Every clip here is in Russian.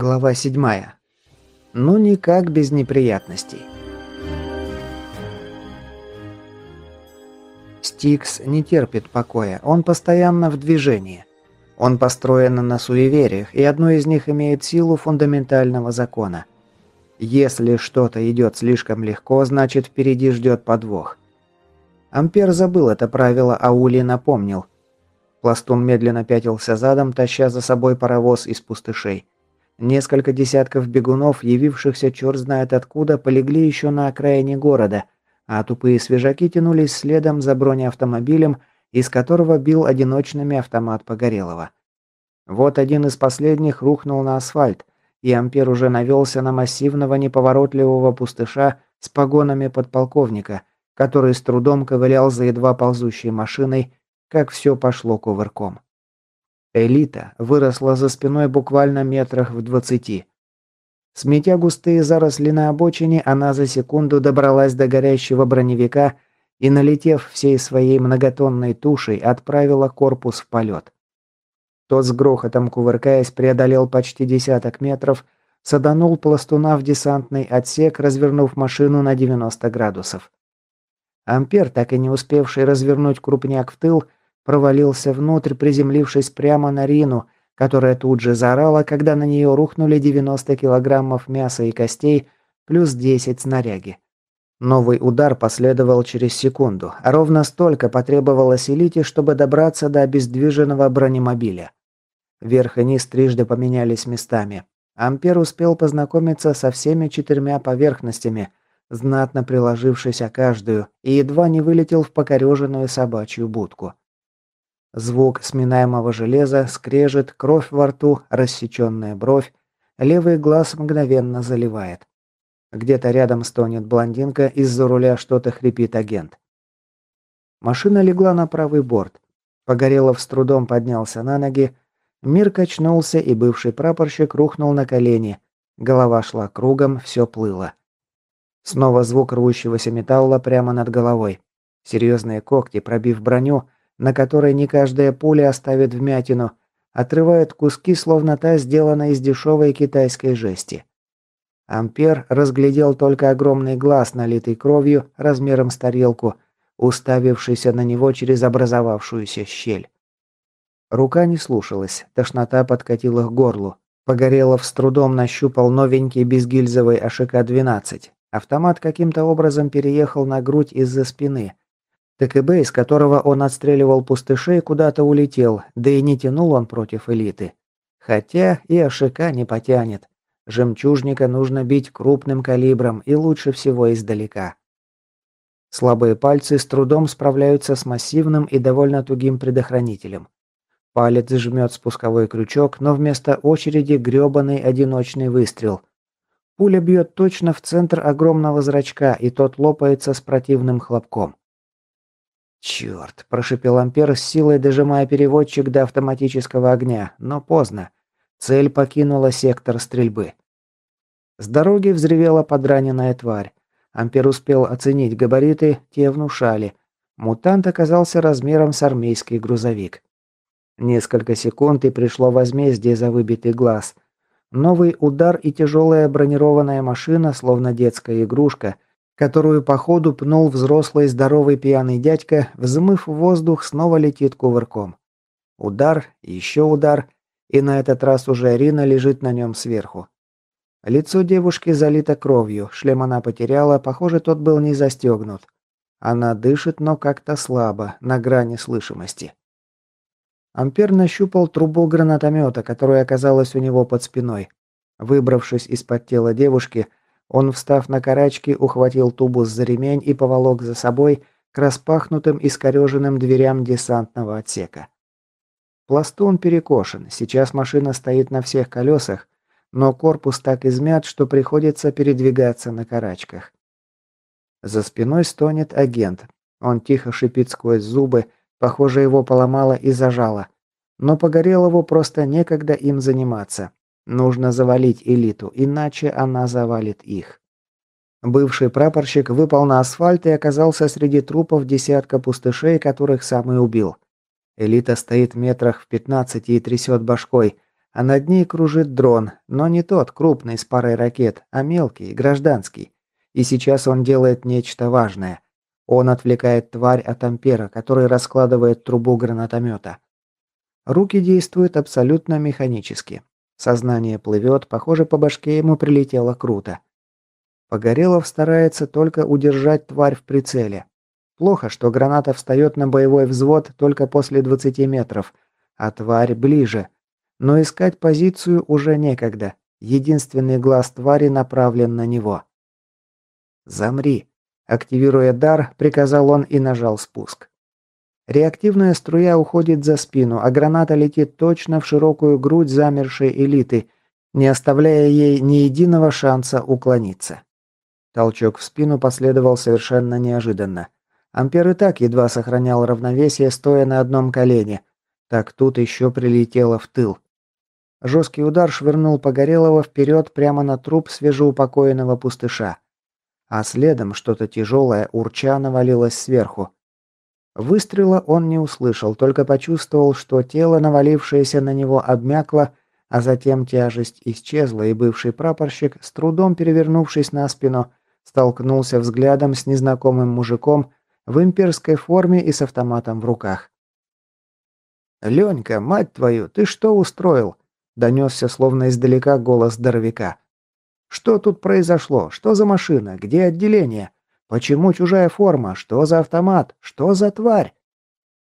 Глава 7. Ну никак без неприятностей. Стикс не терпит покоя, он постоянно в движении. Он построен на суевериях, и одно из них имеет силу фундаментального закона. Если что-то идет слишком легко, значит впереди ждет подвох. Ампер забыл это правило, а Ули напомнил. Пластун медленно пятился задом, таща за собой паровоз из пустышей. Несколько десятков бегунов, явившихся черт знает откуда, полегли еще на окраине города, а тупые свежаки тянулись следом за бронеавтомобилем, из которого бил одиночными автомат Погорелова. Вот один из последних рухнул на асфальт, и Ампер уже навелся на массивного неповоротливого пустыша с погонами подполковника, который с трудом ковылял за едва ползущей машиной, как все пошло кувырком. Элита выросла за спиной буквально метрах в двадцати. Сметя густые заросли на обочине, она за секунду добралась до горящего броневика и, налетев всей своей многотонной тушей, отправила корпус в полет. Тот с грохотом кувыркаясь преодолел почти десяток метров, саданул пластуна в десантный отсек, развернув машину на 90 градусов. Ампер, так и не успевший развернуть крупняк в тыл, провалился внутрь, приземлившись прямо на Рину, которая тут же заорала, когда на нее рухнули 90 килограммов мяса и костей плюс 10 снаряги. Новый удар последовал через секунду, а ровно столько потребовалось элите, чтобы добраться до обездвиженного бронемобиля. Верх и низ трижды поменялись местами. Ампер успел познакомиться со всеми четырьмя поверхностями, знатно приложившись о каждую, и едва не вылетел в покореженную собачью будку. Звук сминаемого железа, скрежет, кровь во рту, рассеченная бровь. Левый глаз мгновенно заливает. Где-то рядом стонет блондинка, из-за руля что-то хрипит агент. Машина легла на правый борт. Погорелов с трудом поднялся на ноги. Мир качнулся, и бывший прапорщик рухнул на колени. Голова шла кругом, все плыло. Снова звук рвущегося металла прямо над головой. Серьезные когти, пробив броню, на которой не каждая пуля оставит вмятину, отрывают куски, словно та сделана из дешевой китайской жести. Ампер разглядел только огромный глаз, налитый кровью, размером с тарелку, уставившийся на него через образовавшуюся щель. Рука не слушалась, тошнота подкатила к горлу. Погорелов с трудом нащупал новенький безгильзовый АШК-12. Автомат каким-то образом переехал на грудь из-за спины, ТКБ, из которого он отстреливал пустышей, куда-то улетел, да и не тянул он против элиты. Хотя и АШК не потянет. Жемчужника нужно бить крупным калибром и лучше всего издалека. Слабые пальцы с трудом справляются с массивным и довольно тугим предохранителем. Палец жмет спусковой крючок, но вместо очереди грёбаный одиночный выстрел. Пуля бьет точно в центр огромного зрачка, и тот лопается с противным хлопком. «Черт!» – прошипел Ампер с силой, дожимая переводчик до автоматического огня, но поздно. Цель покинула сектор стрельбы. С дороги взревела подраненная тварь. Ампер успел оценить габариты, те внушали. Мутант оказался размером с армейский грузовик. Несколько секунд и пришло возмездие за выбитый глаз. Новый удар и тяжелая бронированная машина, словно детская игрушка – которую по ходу пнул взрослый здоровый пьяный дядька, взмыв в воздух, снова летит кувырком. Удар, еще удар, и на этот раз уже Арина лежит на нем сверху. Лицо девушки залито кровью, шлем она потеряла, похоже, тот был не застегнут. Она дышит, но как-то слабо, на грани слышимости. Ампер нащупал трубу гранатомета, которая оказалась у него под спиной. Выбравшись из-под тела девушки, он, встав на карачки, ухватил тубус за ремень и поволок за собой к распахнутым и скореженным дверям десантного отсека. Пластун перекошен, сейчас машина стоит на всех колесах, но корпус так измят, что приходится передвигаться на карачках. За спиной стонет агент. Он тихо шипит сквозь зубы, похоже, его поломало и зажало. Но Погорелову просто некогда им заниматься. Нужно завалить элиту, иначе она завалит их. Бывший прапорщик выпал на асфальт и оказался среди трупов десятка пустышей, которых сам и убил. Элита стоит метрах в 15 и трясет башкой. а над ней кружит дрон, но не тот крупный с парой ракет, а мелкий, гражданский. И сейчас он делает нечто важное. Он отвлекает тварь от ампера, который раскладывает трубу гранатомета. Руки действуют абсолютно механически. Сознание плывет, похоже, по башке ему прилетело круто. Погорелов старается только удержать тварь в прицеле. Плохо, что граната встает на боевой взвод только после 20 метров, а тварь ближе – но искать позицию уже некогда. Единственный глаз твари направлен на него. «Замри!» Активируя дар, приказал он и нажал спуск. Реактивная струя уходит за спину, а граната летит точно в широкую грудь замершей элиты, не оставляя ей ни единого шанса уклониться. Толчок в спину последовал совершенно неожиданно. Ампер и так едва сохранял равновесие, стоя на одном колене. Так тут еще прилетело в тыл. Жесткий удар швырнул Погорелого вперед прямо на труп свежеупокоенного пустыша. А следом что-то тяжелое урча навалилось сверху. Выстрела он не услышал, только почувствовал, что тело, навалившееся на него, обмякло, а затем тяжесть исчезла, и бывший прапорщик, с трудом перевернувшись на спину, столкнулся взглядом с незнакомым мужиком в имперской форме и с автоматом в руках. «Ленька, мать твою, ты что устроил?» Донесся словно издалека голос здоровяка. «Что тут произошло? Что за машина? Где отделение? Почему чужая форма? Что за автомат? Что за тварь?»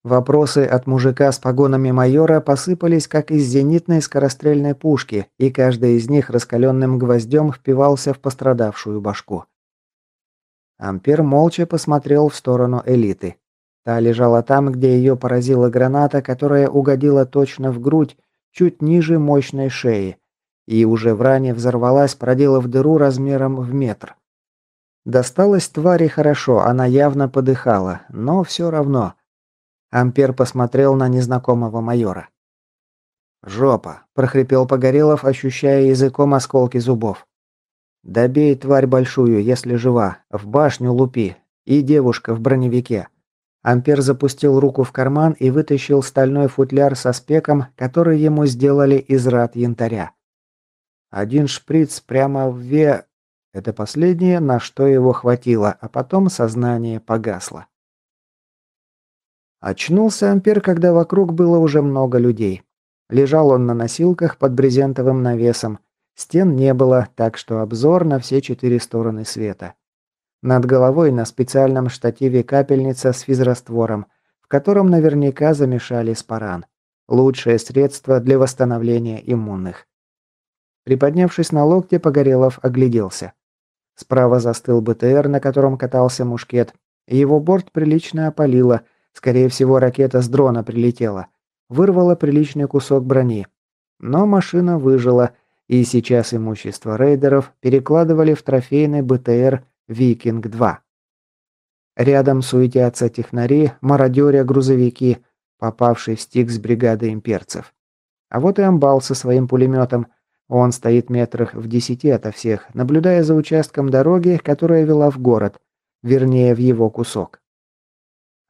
Вопросы от мужика с погонами майора посыпались, как из зенитной скорострельной пушки, и каждый из них раскаленным гвоздем впивался в пострадавшую башку. Ампер молча посмотрел в сторону элиты. Та лежала там, где ее поразила граната, которая угодила точно в грудь, чуть ниже мощной шеи, и уже в ране взорвалась, проделав дыру размером в метр. Досталось твари хорошо, она явно подыхала, но все равно. Ампер посмотрел на незнакомого майора. «Жопа!» – прохрипел Погорелов, ощущая языком осколки зубов. «Добей тварь большую, если жива, в башню лупи, и девушка в броневике. Ампер запустил руку в карман и вытащил стальной футляр со спеком, который ему сделали из рад янтаря. Один шприц прямо в ве... Это последнее, на что его хватило, а потом сознание погасло. Очнулся Ампер, когда вокруг было уже много людей. Лежал он на носилках под брезентовым навесом. Стен не было, так что обзор на все четыре стороны света. Над головой на специальном штативе капельница с физраствором, в котором наверняка замешали спаран. Лучшее средство для восстановления иммунных. Приподнявшись на локте, Погорелов огляделся. Справа застыл БТР, на котором катался мушкет. Его борт прилично опалило. Скорее всего, ракета с дрона прилетела. Вырвала приличный кусок брони. Но машина выжила, и сейчас имущество рейдеров перекладывали в трофейный БТР Викинг-2. Рядом суетятся технари, мародеря грузовики, попавший в стик с бригады имперцев. А вот и амбал со своим пулеметом. Он стоит метрах в десяти ото всех, наблюдая за участком дороги, которая вела в город, вернее, в его кусок.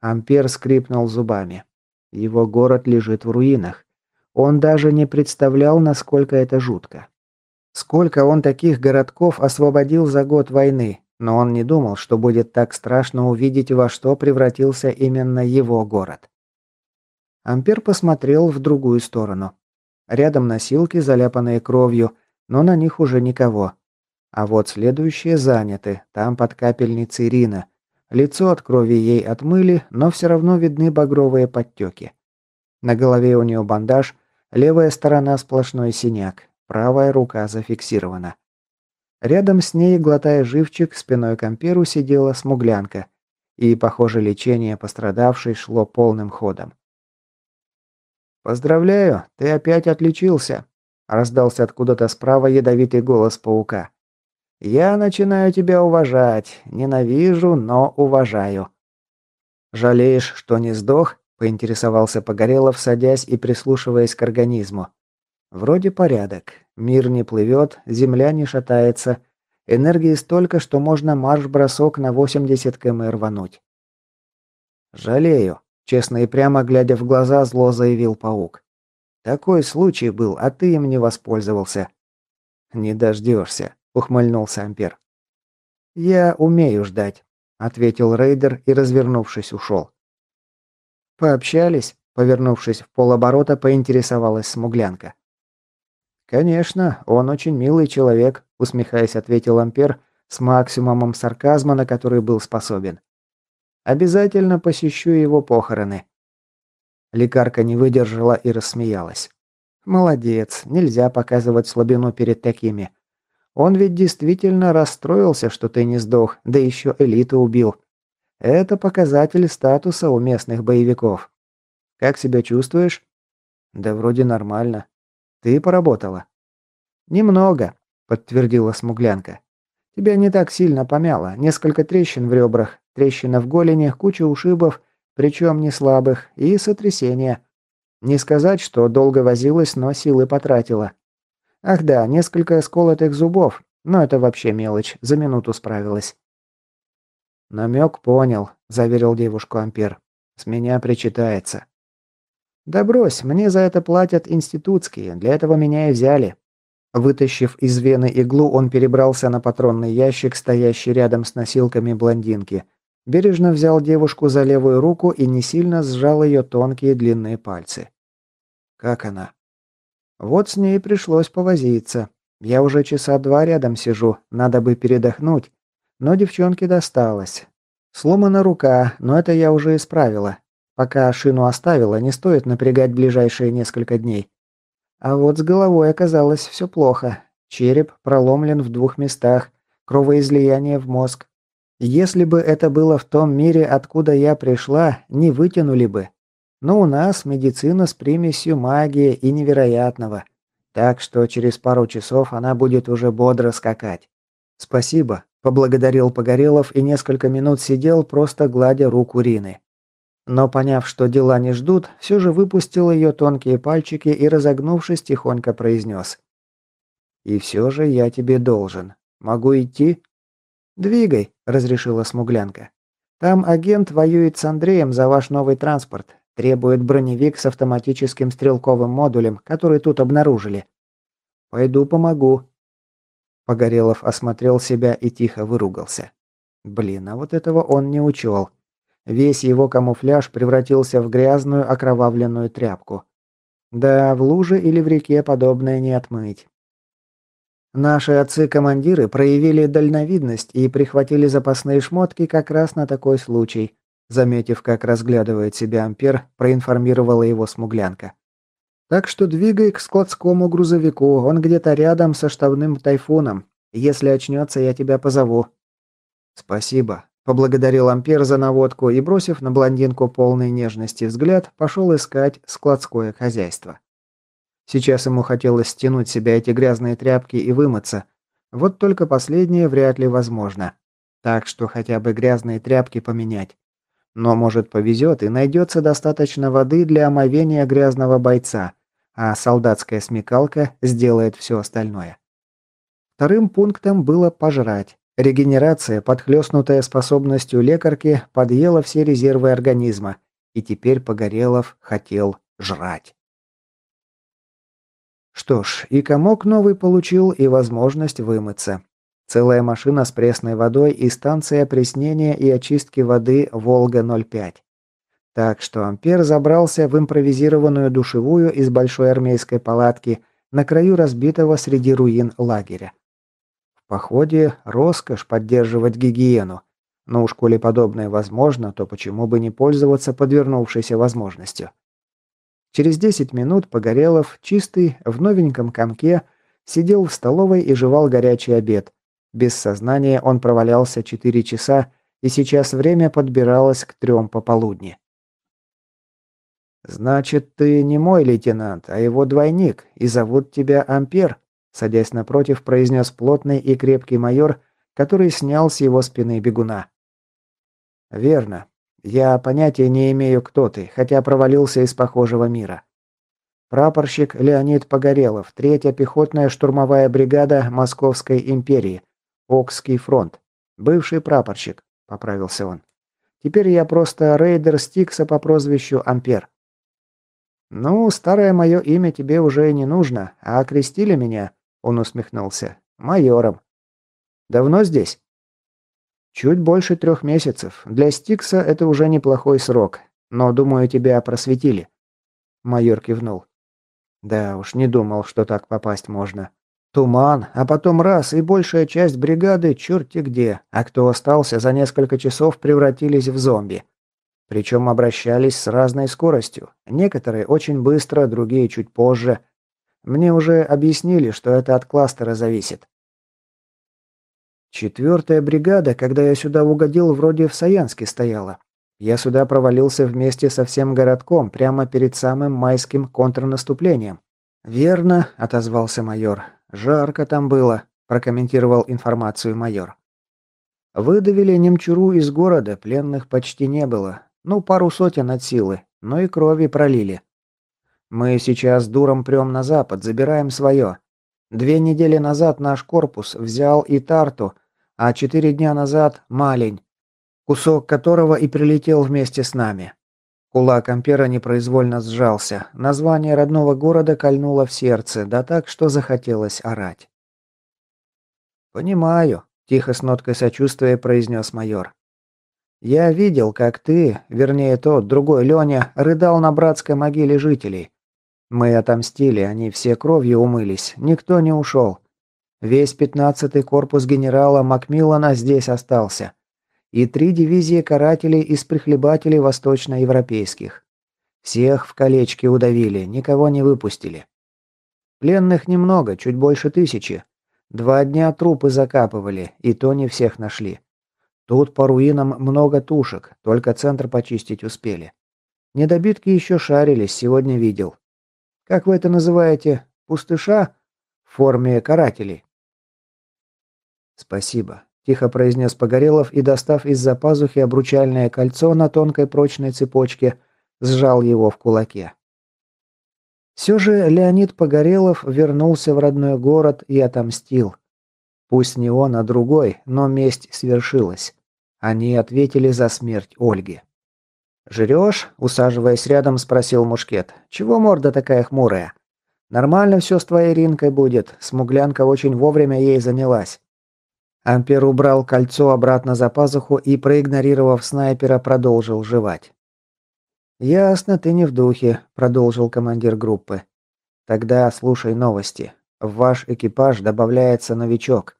Ампер скрипнул зубами. Его город лежит в руинах. Он даже не представлял, насколько это жутко. Сколько он таких городков освободил за год войны, но он не думал, что будет так страшно увидеть, во что превратился именно его город. Ампер посмотрел в другую сторону. Рядом носилки, заляпанные кровью, но на них уже никого. А вот следующие заняты, там под капельницей Рина. Лицо от крови ей отмыли, но все равно видны багровые подтеки. На голове у нее бандаж, левая сторона сплошной синяк, правая рука зафиксирована. Рядом с ней, глотая живчик, спиной к амперу сидела смуглянка. И, похоже, лечение пострадавшей шло полным ходом. «Поздравляю, ты опять отличился», – раздался откуда-то справа ядовитый голос паука. «Я начинаю тебя уважать. Ненавижу, но уважаю». «Жалеешь, что не сдох?» – поинтересовался Погорелов, садясь и прислушиваясь к организму. «Вроде порядок. Мир не плывет, земля не шатается. Энергии столько, что можно марш-бросок на 80 км рвануть. «Жалею», — честно и прямо глядя в глаза, зло заявил паук. Такой случай был, а ты им не воспользовался». «Не дождешься», — ухмыльнулся Ампер. «Я умею ждать», — ответил рейдер и, развернувшись, ушел. «Пообщались?» — повернувшись в полоборота, поинтересовалась смуглянка. «Конечно, он очень милый человек», — усмехаясь, ответил Ампер с максимумом сарказма, на который был способен. «Обязательно посещу его похороны». Лекарка не выдержала и рассмеялась. «Молодец, нельзя показывать слабину перед такими. Он ведь действительно расстроился, что ты не сдох, да еще элиту убил. Это показатель статуса у местных боевиков. Как себя чувствуешь? Да вроде нормально. Ты поработала? Немного, подтвердила смуглянка. Тебя не так сильно помяло. Несколько трещин в ребрах, трещина в голени, куча ушибов, причем не слабых, и сотрясение. Не сказать, что долго возилась, но силы потратила. Ах да, несколько сколотых зубов, но это вообще мелочь, за минуту справилась. Намек понял, заверил девушку Ампер. С меня причитается. Да брось, мне за это платят институтские, для этого меня и взяли. Вытащив из вены иглу, он перебрался на патронный ящик, стоящий рядом с носилками блондинки. Бережно взял девушку за левую руку и не сильно сжал ее тонкие длинные пальцы. Как она? Вот с ней пришлось повозиться. Я уже часа два рядом сижу, надо бы передохнуть. Но девчонке досталось. Сломана рука, но это я уже исправила. Пока шину оставила, не стоит напрягать ближайшие несколько дней. А вот с головой оказалось все плохо. Череп проломлен в двух местах, кровоизлияние в мозг. Если бы это было в том мире, откуда я пришла, не вытянули бы. Но у нас медицина с примесью магии и невероятного. Так что через пару часов она будет уже бодро скакать. Спасибо, поблагодарил Погорелов и несколько минут сидел, просто гладя руку Рины. Но поняв, что дела не ждут, все же выпустил ее тонкие пальчики и, разогнувшись, тихонько произнес. «И все же я тебе должен. Могу идти?» «Двигай», — разрешила смуглянка. «Там агент воюет с Андреем за ваш новый транспорт. Требует броневик с автоматическим стрелковым модулем, который тут обнаружили. Пойду помогу. Погорелов осмотрел себя и тихо выругался. Блин, а вот этого он не учел. Весь его камуфляж превратился в грязную окровавленную тряпку. Да, в луже или в реке подобное не отмыть. Наши отцы-командиры проявили дальновидность и прихватили запасные шмотки как раз на такой случай. Заметив, как разглядывает себя Ампер, проинформировала его смуглянка. «Так что двигай к складскому грузовику, он где-то рядом со штабным тайфуном. Если очнется, я тебя позову». «Спасибо», – поблагодарил Ампер за наводку и, бросив на блондинку полный нежности взгляд, пошел искать складское хозяйство. Сейчас ему хотелось стянуть себя эти грязные тряпки и вымыться. Вот только последнее вряд ли возможно. Так что хотя бы грязные тряпки поменять. Но, может, повезет и найдется достаточно воды для омовения грязного бойца, а солдатская смекалка сделает все остальное. Вторым пунктом было пожрать. Регенерация, подхлестнутая способностью лекарки, подъела все резервы организма, и теперь Погорелов хотел жрать. Что ж, и комок новый получил, и возможность вымыться. Целая машина с пресной водой и станция опреснения и очистки воды «Волга-05». Так что Ампер забрался в импровизированную душевую из большой армейской палатки на краю разбитого среди руин лагеря. В походе роскошь поддерживать гигиену, но уж коли подобное возможно, то почему бы не пользоваться подвернувшейся возможностью? Через 10 минут Погорелов, чистый, в новеньком комке, сидел в столовой и жевал горячий обед, без сознания он провалялся четыре часа, и сейчас время подбиралось к трем пополудни. «Значит, ты не мой лейтенант, а его двойник, и зовут тебя Ампер», садясь напротив, произнес плотный и крепкий майор, который снял с его спины бегуна. «Верно. Я понятия не имею, кто ты, хотя провалился из похожего мира. Прапорщик Леонид Погорелов, третья пехотная штурмовая бригада Московской империи, Окский фронт. Бывший прапорщик», — поправился он. «Теперь я просто рейдер Стикса по прозвищу Ампер». «Ну, старое мое имя тебе уже и не нужно, а окрестили меня», — он усмехнулся, — «майором». «Давно здесь?» «Чуть больше трех месяцев. Для Стикса это уже неплохой срок, но, думаю, тебя просветили». Майор кивнул. «Да уж, не думал, что так попасть можно. Туман, а потом раз, и большая часть бригады черти где, а кто остался, за несколько часов превратились в зомби. Причем обращались с разной скоростью. Некоторые очень быстро, другие чуть позже. Мне уже объяснили, что это от кластера зависит. Четвертая бригада, когда я сюда угодил, вроде в Саянске стояла. Я сюда провалился вместе со всем городком, прямо перед самым майским контрнаступлением. «Верно», — отозвался майор. «Жарко там было», – прокомментировал информацию майор. «Выдавили немчуру из города, пленных почти не было. Ну, пару сотен от силы, но и крови пролили. Мы сейчас дуром прем на запад, забираем свое. Две недели назад наш корпус взял и Тарту, а четыре дня назад – Малень, кусок которого и прилетел вместе с нами. Кулак Ампера непроизвольно сжался. Название родного города кольнуло в сердце, да так, что захотелось орать. «Понимаю», – тихо с ноткой сочувствия произнес майор. «Я видел, как ты, вернее тот, другой Леня, рыдал на братской могиле жителей. Мы отомстили, они все кровью умылись, никто не ушел. Весь пятнадцатый корпус генерала Макмиллана здесь остался и три дивизии карателей из прихлебателей восточноевропейских. Всех в колечке удавили, никого не выпустили. Пленных немного, чуть больше тысячи. Два дня трупы закапывали, и то не всех нашли. Тут по руинам много тушек, только центр почистить успели. Недобитки еще шарились, сегодня видел. Как вы это называете? Пустыша? В форме карателей. Спасибо. Тихо произнес Погорелов и, достав из-за пазухи обручальное кольцо на тонкой прочной цепочке, сжал его в кулаке. Все же Леонид Погорелов вернулся в родной город и отомстил. Пусть не он, а другой, но месть свершилась. Они ответили за смерть Ольги. «Жрешь?» – усаживаясь рядом, спросил Мушкет. «Чего морда такая хмурая?» «Нормально все с твоей Ринкой будет. Смуглянка очень вовремя ей занялась». Ампер убрал кольцо обратно за пазуху и, проигнорировав снайпера, продолжил жевать. «Ясно, ты не в духе», – продолжил командир группы. «Тогда слушай новости. В ваш экипаж добавляется новичок.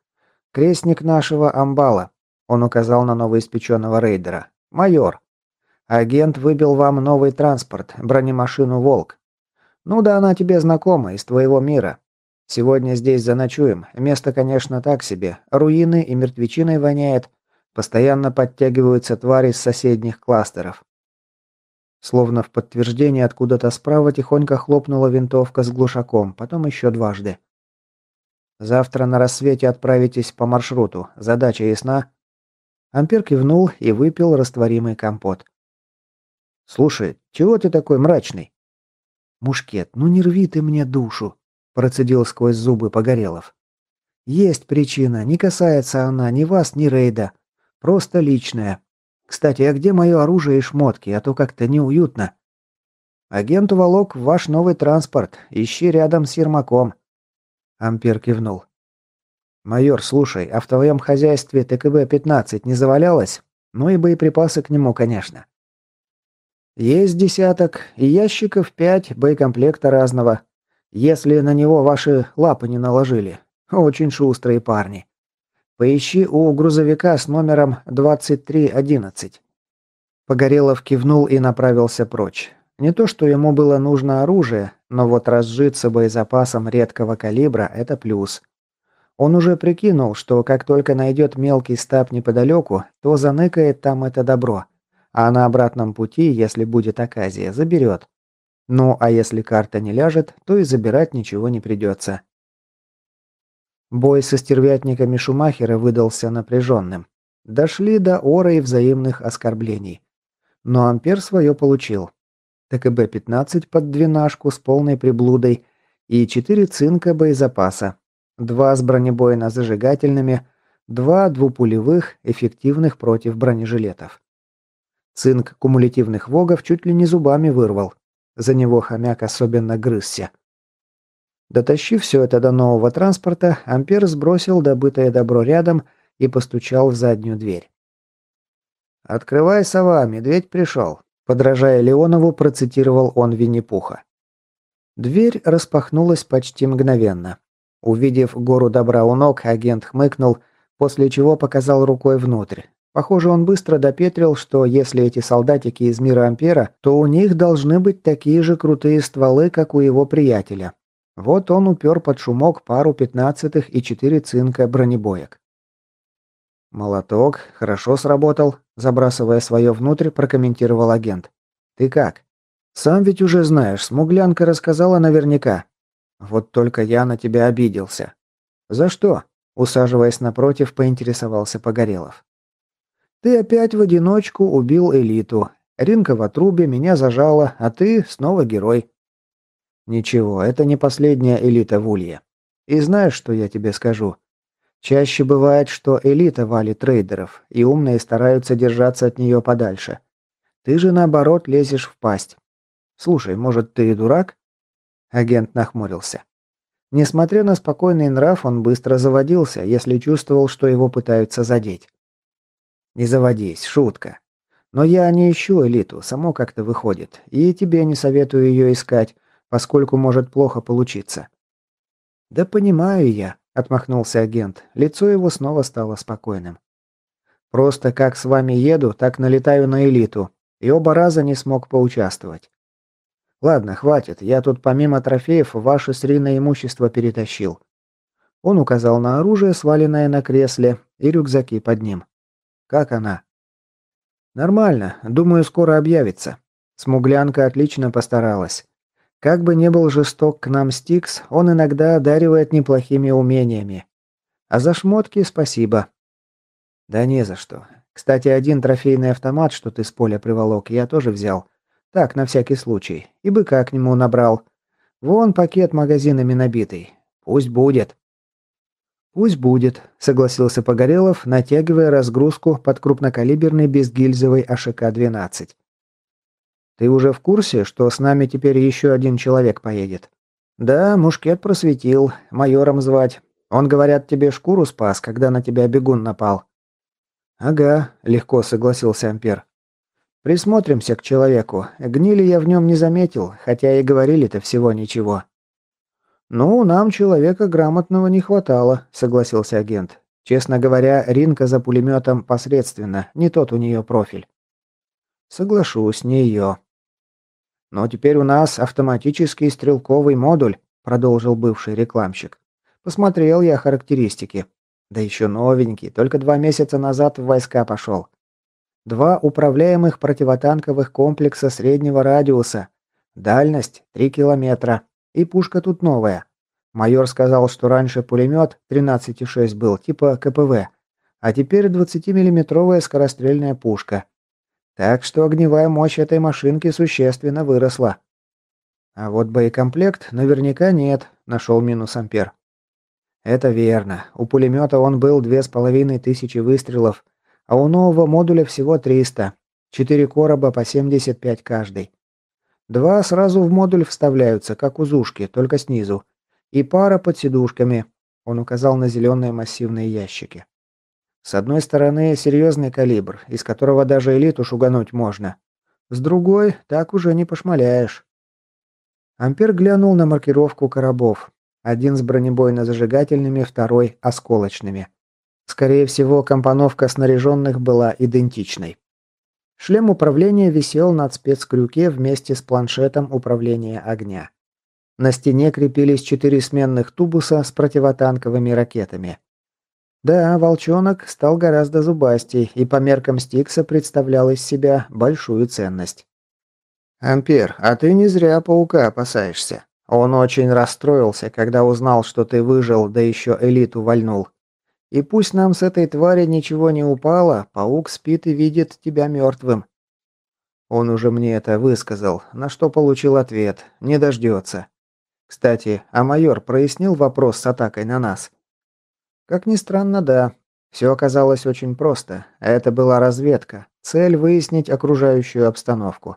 Крестник нашего Амбала». Он указал на новоиспеченного рейдера. «Майор. Агент выбил вам новый транспорт, бронемашину «Волк». Ну да она тебе знакома, из твоего мира. Сегодня здесь заночуем. Место, конечно, так себе. Руины и мертвечиной воняет. Постоянно подтягиваются твари с соседних кластеров. Словно в подтверждение откуда-то справа тихонько хлопнула винтовка с глушаком, потом еще дважды. Завтра на рассвете отправитесь по маршруту. Задача ясна? Ампер кивнул и выпил растворимый компот. «Слушай, чего ты такой мрачный?» «Мушкет, ну не рви ты мне душу!» Процедил сквозь зубы Погорелов. Есть причина, не касается она ни вас, ни рейда. Просто личная. Кстати, а где мое оружие и шмотки, а то как-то неуютно. Агент уволок в ваш новый транспорт. Ищи рядом с Ермаком. Ампер кивнул. «Майор, слушай, а в твоем хозяйстве ТКБ-15 не завалялось? Ну и боеприпасы к нему, конечно». «Есть десяток, и ящиков пять, боекомплекта разного. Если на него ваши лапы не наложили. Очень шустрые парни. Поищи у грузовика с номером 2311. Погорелов кивнул и направился прочь. Не то, что ему было нужно оружие, но вот разжиться боезапасом редкого калибра – это плюс. Он уже прикинул, что как только найдет мелкий стаб неподалеку, то заныкает там это добро. А на обратном пути, если будет оказия, заберет. Ну, а если карта не ляжет, то и забирать ничего не придется. Бой со стервятниками Шумахера выдался напряженным. Дошли до ора и взаимных оскорблений. Но Ампер свое получил. ТКБ-15 под двенашку с полной приблудой и 4 цинка боезапаса. Два с бронебойно-зажигательными, два двупулевых, эффективных против бронежилетов. Цинк кумулятивных вогов чуть ли не зубами вырвал. За него хомяк особенно грызся. Дотащив все это до нового транспорта, Ампер сбросил добытое добро рядом и постучал в заднюю дверь. «Открывай, сова, медведь пришел», — подражая Леонову, процитировал он Винни-Пуха. Дверь распахнулась почти мгновенно. Увидев гору добра у ног, агент хмыкнул, после чего показал рукой внутрь. Похоже, он быстро допетрил, что если эти солдатики из мира Ампера, то у них должны быть такие же крутые стволы, как у его приятеля. Вот он упер под шумок пару пятнадцатых и четыре цинка бронебоек. «Молоток, хорошо сработал», – забрасывая свое внутрь, прокомментировал агент. «Ты как?» «Сам ведь уже знаешь, смуглянка рассказала наверняка». «Вот только я на тебя обиделся». «За что?» – усаживаясь напротив, поинтересовался Погорелов. «Ты опять в одиночку убил элиту. Ринка в отрубе, меня зажала, а ты снова герой. Ничего, это не последняя элита в Улье. И знаешь, что я тебе скажу? Чаще бывает, что элита валит трейдеров, и умные стараются держаться от нее подальше. Ты же, наоборот, лезешь в пасть. Слушай, может, ты и дурак?» Агент нахмурился. Несмотря на спокойный нрав, он быстро заводился, если чувствовал, что его пытаются задеть. «Не заводись, шутка. Но я не ищу элиту, само как-то выходит, и тебе не советую ее искать, поскольку может плохо получиться». «Да понимаю я», — отмахнулся агент. Лицо его снова стало спокойным. «Просто как с вами еду, так налетаю на элиту, и оба раза не смог поучаствовать. Ладно, хватит, я тут помимо трофеев ваше с имущество перетащил». Он указал на оружие, сваленное на кресле, и рюкзаки под ним. «Как она?» «Нормально. Думаю, скоро объявится. Смуглянка отлично постаралась. Как бы ни был жесток к нам Стикс, он иногда одаривает неплохими умениями. А за шмотки спасибо. Да не за что. Кстати, один трофейный автомат, что ты с поля приволок, я тоже взял. Так, на всякий случай. И быка к нему набрал. Вон пакет магазинами набитый. Пусть будет. Пусть будет, согласился Погорелов, натягивая разгрузку под крупнокалиберный безгильзовый АШК-12. Ты уже в курсе, что с нами теперь еще один человек поедет? Да, мушкет просветил, майором звать. Он, говорят, тебе шкуру спас, когда на тебя бегун напал. Ага, легко согласился Ампер. Присмотримся к человеку. Гнили я в нем не заметил, хотя и говорили-то всего ничего. «Ну, нам человека грамотного не хватало», — согласился агент. «Честно говоря, Ринка за пулеметом посредственно, не тот у нее профиль». «Соглашусь, не ее», «Но теперь у нас автоматический стрелковый модуль», — продолжил бывший рекламщик. «Посмотрел я характеристики. Да еще новенький, только два месяца назад в войска пошел. Два управляемых противотанковых комплекса среднего радиуса. Дальность 3 километра. И пушка тут новая. Майор сказал, что раньше пулемет 13,6 был, типа КПВ, а теперь 20-миллиметровая скорострельная пушка. Так что огневая мощь этой машинки существенно выросла. А вот боекомплект наверняка нет, нашел минус Ампер. Это верно. У пулемета он был две с половиной тысячи выстрелов, а у нового модуля всего 300. Четыре короба по 75 каждый. Два сразу в модуль вставляются, как узушки, только снизу. И пара под сидушками. Он указал на зеленые массивные ящики. С одной стороны, серьезный калибр, из которого даже элиту шугануть можно. С другой, так уже не пошмаляешь. Ампер глянул на маркировку коробов. Один с бронебойно-зажигательными, второй – осколочными. Скорее всего, компоновка снаряженных была идентичной. Шлем управления висел над спецкрюке вместе с планшетом управления огня. На стене крепились четыре сменных тубуса с противотанковыми ракетами. Да, волчонок стал гораздо зубастей и по меркам Стикса представлял из себя большую ценность. «Ампер, а ты не зря паука опасаешься. Он очень расстроился, когда узнал, что ты выжил, да еще элиту вальнул. И пусть нам с этой твари ничего не упало, паук спит и видит тебя мертвым». Он уже мне это высказал, на что получил ответ. Не дождется. Кстати, а майор прояснил вопрос с атакой на нас. Как ни странно, да. Все оказалось очень просто. Это была разведка. Цель выяснить окружающую обстановку.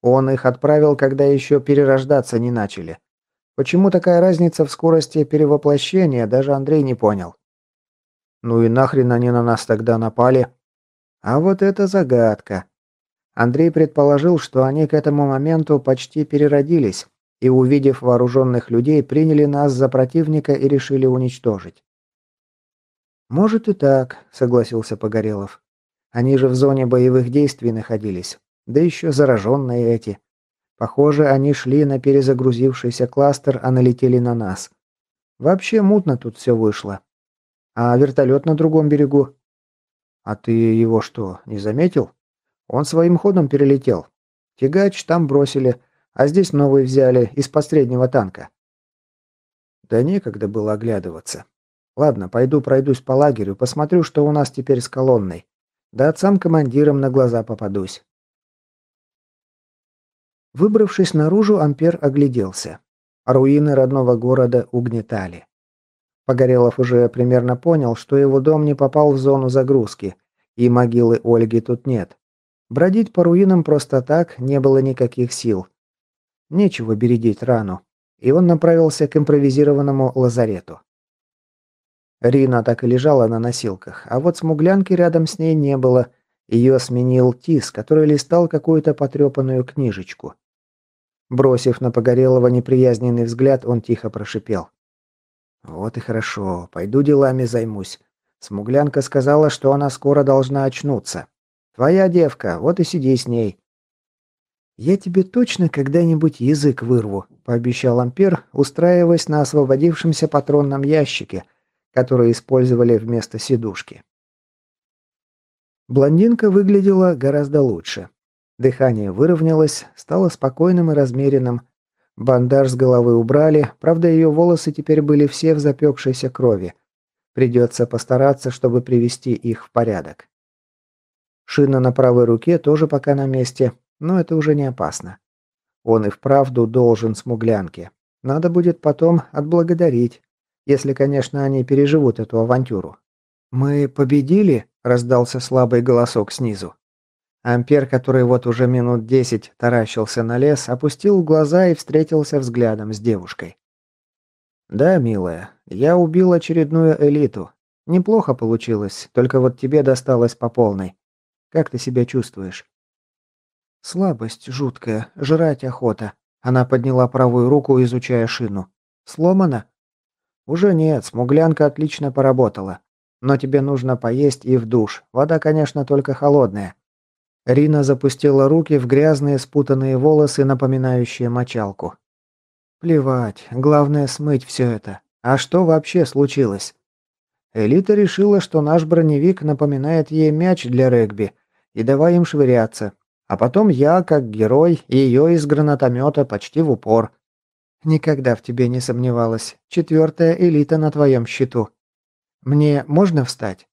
Он их отправил, когда еще перерождаться не начали. Почему такая разница в скорости перевоплощения, даже Андрей не понял. Ну и нахрен они на нас тогда напали? А вот это загадка. Андрей предположил, что они к этому моменту почти переродились, и, увидев вооруженных людей, приняли нас за противника и решили уничтожить. «Может и так», — согласился Погорелов. «Они же в зоне боевых действий находились. Да еще зараженные эти. Похоже, они шли на перезагрузившийся кластер, а налетели на нас. Вообще мутно тут все вышло. А вертолет на другом берегу? А ты его что, не заметил? Он своим ходом перелетел. Тягач там бросили, а здесь новый взяли из последнего танка. Да некогда было оглядываться. Ладно, пойду пройдусь по лагерю, посмотрю, что у нас теперь с колонной. Да отцам-командирам на глаза попадусь. Выбравшись наружу, Ампер огляделся. Руины родного города угнетали. Погорелов уже примерно понял, что его дом не попал в зону загрузки, и могилы Ольги тут нет. Бродить по руинам просто так не было никаких сил. Нечего бередить рану, и он направился к импровизированному лазарету. Рина так и лежала на носилках, а вот смуглянки рядом с ней не было. Ее сменил Тис, который листал какую-то потрепанную книжечку. Бросив на Погорелого неприязненный взгляд, он тихо прошипел. «Вот и хорошо, пойду делами займусь. Смуглянка сказала, что она скоро должна очнуться. Твоя девка, вот и сиди с ней». «Я тебе точно когда-нибудь язык вырву», – пообещал Ампер, устраиваясь на освободившемся патронном ящике, который использовали вместо сидушки. Блондинка выглядела гораздо лучше. Дыхание выровнялось, стало спокойным и размеренным. Бандаж с головы убрали, правда ее волосы теперь были все в запекшейся крови. Придется постараться, чтобы привести их в порядок. Шина на правой руке тоже пока на месте, но это уже не опасно. Он и вправду должен смуглянке. Надо будет потом отблагодарить, если, конечно, они переживут эту авантюру. «Мы победили?» – раздался слабый голосок снизу. Ампер, который вот уже минут десять таращился на лес, опустил глаза и встретился взглядом с девушкой. «Да, милая, я убил очередную элиту. Неплохо получилось, только вот тебе досталось по полной. Как ты себя чувствуешь?» «Слабость жуткая, жрать охота». Она подняла правую руку, изучая шину. «Сломана?» «Уже нет, смуглянка отлично поработала. Но тебе нужно поесть и в душ. Вода, конечно, только холодная. Рина запустила руки в грязные спутанные волосы, напоминающие мочалку. Плевать, главное смыть все это. А что вообще случилось? Элита решила, что наш броневик напоминает ей мяч для регби, и давай им швыряться. А потом я, как герой, ее из гранатомета почти в упор. Никогда в тебе не сомневалась. Четвертая элита на твоем счету. Мне можно встать?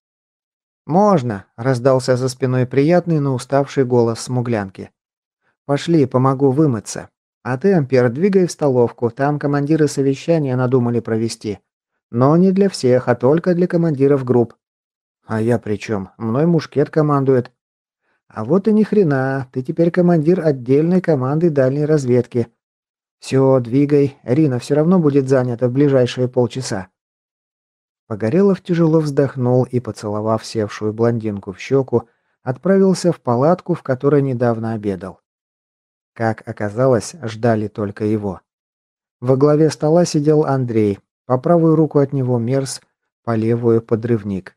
«Можно!» – раздался за спиной приятный, но уставший голос смуглянки. «Пошли, помогу вымыться. А ты, Ампер, двигай в столовку, там командиры совещания надумали провести. Но не для всех, а только для командиров групп». «А я при чем? Мной мушкет командует». «А вот и ни хрена, ты теперь командир отдельной команды дальней разведки». «Все, двигай, Рина все равно будет занята в ближайшие полчаса». Погорелов тяжело вздохнул и, поцеловав севшую блондинку в щеку, отправился в палатку, в которой недавно обедал. Как оказалось, ждали только его. Во главе стола сидел Андрей, по правую руку от него Мерс, по левую подрывник.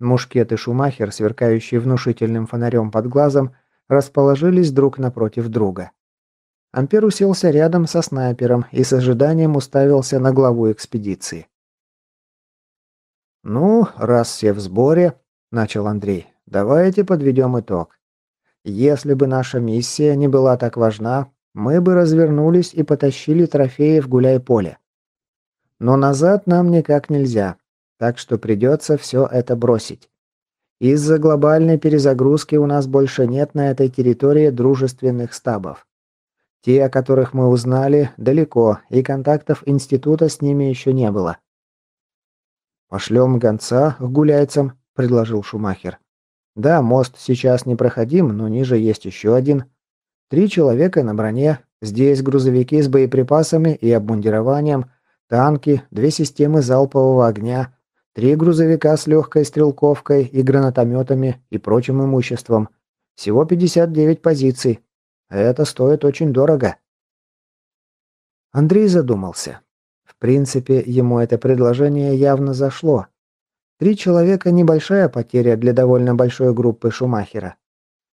Мушкет и Шумахер, сверкающие внушительным фонарем под глазом, расположились друг напротив друга. Ампер уселся рядом со снайпером и с ожиданием уставился на главу экспедиции. «Ну, раз все в сборе», – начал Андрей, – «давайте подведем итог. Если бы наша миссия не была так важна, мы бы развернулись и потащили трофеи в гуляй-поле. Но назад нам никак нельзя, так что придется все это бросить. Из-за глобальной перезагрузки у нас больше нет на этой территории дружественных стабов. Те, о которых мы узнали, далеко, и контактов института с ними еще не было. «Пошлем гонца к гуляйцам», — предложил Шумахер. «Да, мост сейчас непроходим, но ниже есть еще один. Три человека на броне, здесь грузовики с боеприпасами и обмундированием, танки, две системы залпового огня, три грузовика с легкой стрелковкой и гранатометами и прочим имуществом. Всего 59 позиций. Это стоит очень дорого. Андрей задумался. Принципе, ему это предложение явно зашло. Три человека – небольшая потеря для довольно большой группы Шумахера.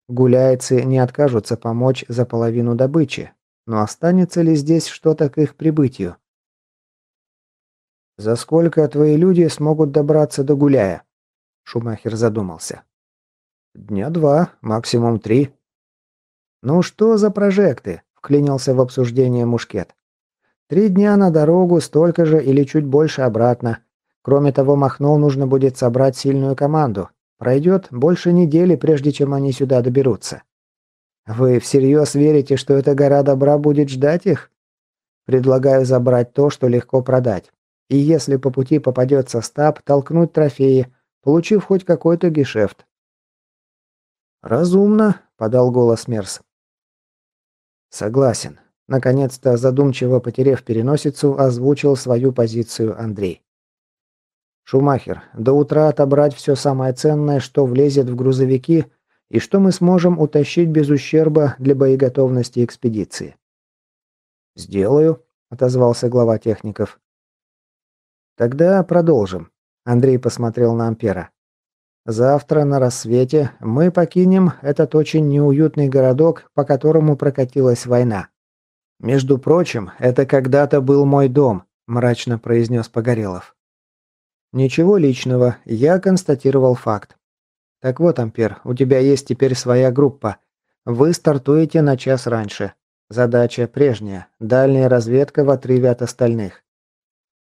Гуляйцы не откажутся помочь за половину добычи, но останется ли здесь что-то к их прибытию? «За сколько твои люди смогут добраться до Гуляя?» Шумахер задумался. «Дня два, максимум три». «Ну что за прожекты?» – вклинился в обсуждение Мушкет. «Три дня на дорогу, столько же или чуть больше обратно. Кроме того, Махно нужно будет собрать сильную команду, Пройдет больше недели, прежде чем они сюда доберутся. Вы всерьез верите, что эта гора добра будет ждать их? Предлагаю забрать то, что легко продать. И если по пути попадется стаб, толкнуть трофеи, получив хоть какой-то гешефт. «Разумно», — подал голос Мерс. «Согласен». Наконец-то, задумчиво потерев переносицу, озвучил свою позицию Андрей. Шумахер, до утра отобрать все самое ценное, что влезет в грузовики, и что мы сможем утащить без ущерба для боеготовности экспедиции. «Сделаю», — отозвался глава техников. «Тогда продолжим», — Андрей посмотрел на Ампера. «Завтра на рассвете мы покинем этот очень неуютный городок, по которому прокатилась война. Между прочим, это когда-то был мой дом», — мрачно произнес Погорелов. «Ничего личного, я констатировал факт. Так вот, Ампер, у тебя есть теперь своя группа. Вы стартуете на час раньше. Задача прежняя – дальняя разведка в отрыве от остальных.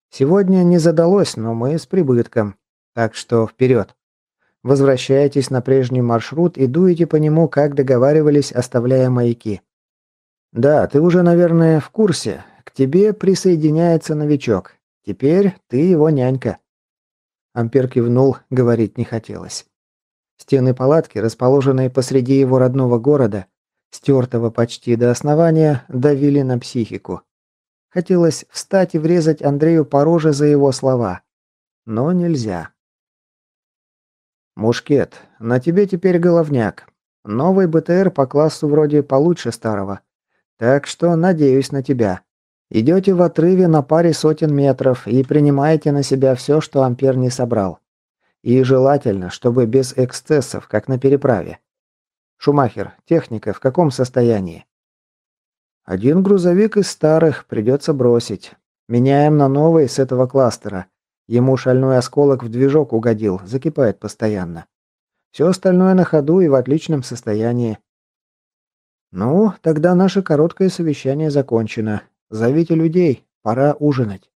Сегодня не задалось, но мы с прибытком. Так что вперед. Возвращайтесь на прежний маршрут и дуете по нему, как договаривались, оставляя маяки. Да, ты уже, наверное, в курсе. К тебе присоединяется новичок. Теперь ты его нянька. Ампер кивнул, говорить не хотелось. Стены палатки, расположенные посреди его родного города, стертого почти до основания, давили на психику. Хотелось встать и врезать Андрею по роже за его слова. Но нельзя. «Мушкет, на тебе теперь головняк. Новый БТР по классу вроде получше старого. Так что надеюсь на тебя. Идете в отрыве на паре сотен метров и принимаете на себя все, что Ампер не собрал. И желательно, чтобы без эксцессов, как на переправе. Шумахер, техника в каком состоянии? Один грузовик из старых придется бросить. Меняем на новый с этого кластера. Ему шальной осколок в движок угодил, закипает постоянно. Все остальное на ходу и в отличном состоянии. Ну, тогда наше короткое совещание закончено. Зовите людей, пора ужинать.